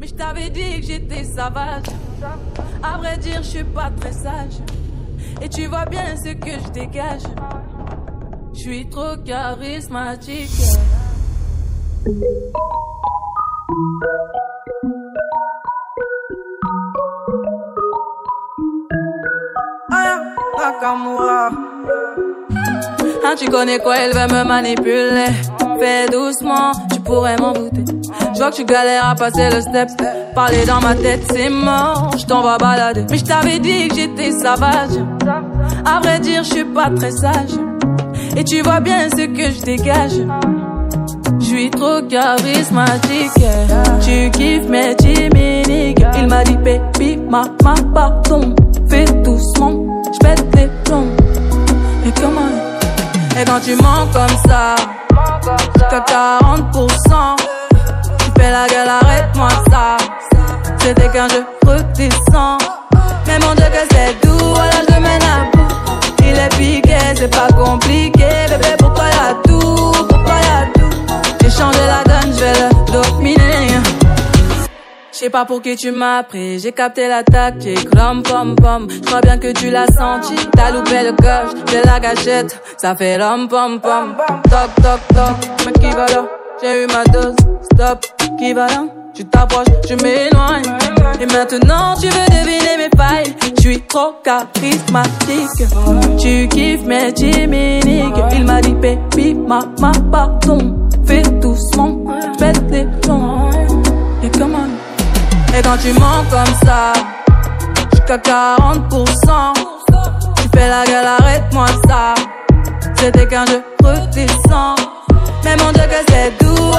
Mais je t'avais dit que j'étais sauvage. À vrai dire, je suis pas très sage. Et tu vois bien ce que je dégage. Je suis trop charismatique. Nakamura. Hein, tu connais quoi, elle veut me manipuler. Fais doucement, tu pourrais m'en douter. Je vois que tu galères à passer le step. Parler dans ma tête, c'est mort. Je t'en vais balader. Mais je t'avais dit que j'étais sauvage. À vrai dire, je suis pas très sage. Et tu vois bien ce que je dégage. Je suis trop charismatique. Tu kiffes mes chimiques. Il m'a dit, baby, ma, ma, pardon. Fais doucement, j'pète les plombs. Et comment? Et quand tu mens comme ça, C'était qu'un jeu redescend. Mais mon que c'est doux, voilà je mène à bout. Il est piqué, c'est pas compliqué, bébé pourquoi y'a tout, pourquoi y'a tout? J'ai changé la donne, je vais le dominer. Je sais pas pour qui tu m'as pris, j'ai capté la tactique, rom pom pom. Je crois bien que tu l'as senti, t'as loupé le coche, j'ai la gâchette, ça fait rom pom pom. Toc toc toc, mais qui va là? J'ai eu ma dose, stop, qui va là? Tu t'approches, je m'éloigne. Et maintenant tu veux deviner mes failles, je suis trop charismatique. Tu kiffes mes chimiques, il m'a dit baby, ma, ma, pardon. Fais doucement, pète les plombs. Et comment? Et quand tu mens comme ça, jusqu'à 40%, tu fais la gueule, arrête-moi ça. C'était qu'un jeu redescend. Mais mon Dieu que c'est doux,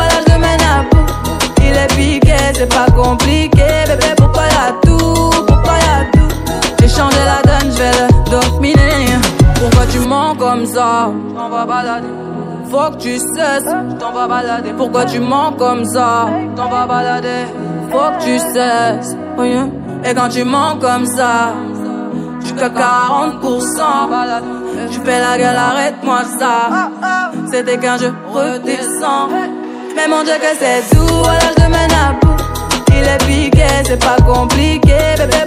c'est pas compliqué, bébé pourquoi y'a tout, pourquoi y'a tout. J'ai changé la donne, je vais le dominer. Pourquoi tu mens comme ça, t'en vas balader. Faut que tu cesses, t'en vas balader. Pourquoi tu mens comme ça, t'en vas balader faut que tu cesses. Oh. Et quand tu mens comme ça, jusqu'à 40%, tu fais la gueule, arrête-moi ça. C'était qu'un jeu redescend. Mais mon Dieu que c'est doux, voilà je te mène il est piqué, c'est pas compliqué, bébé.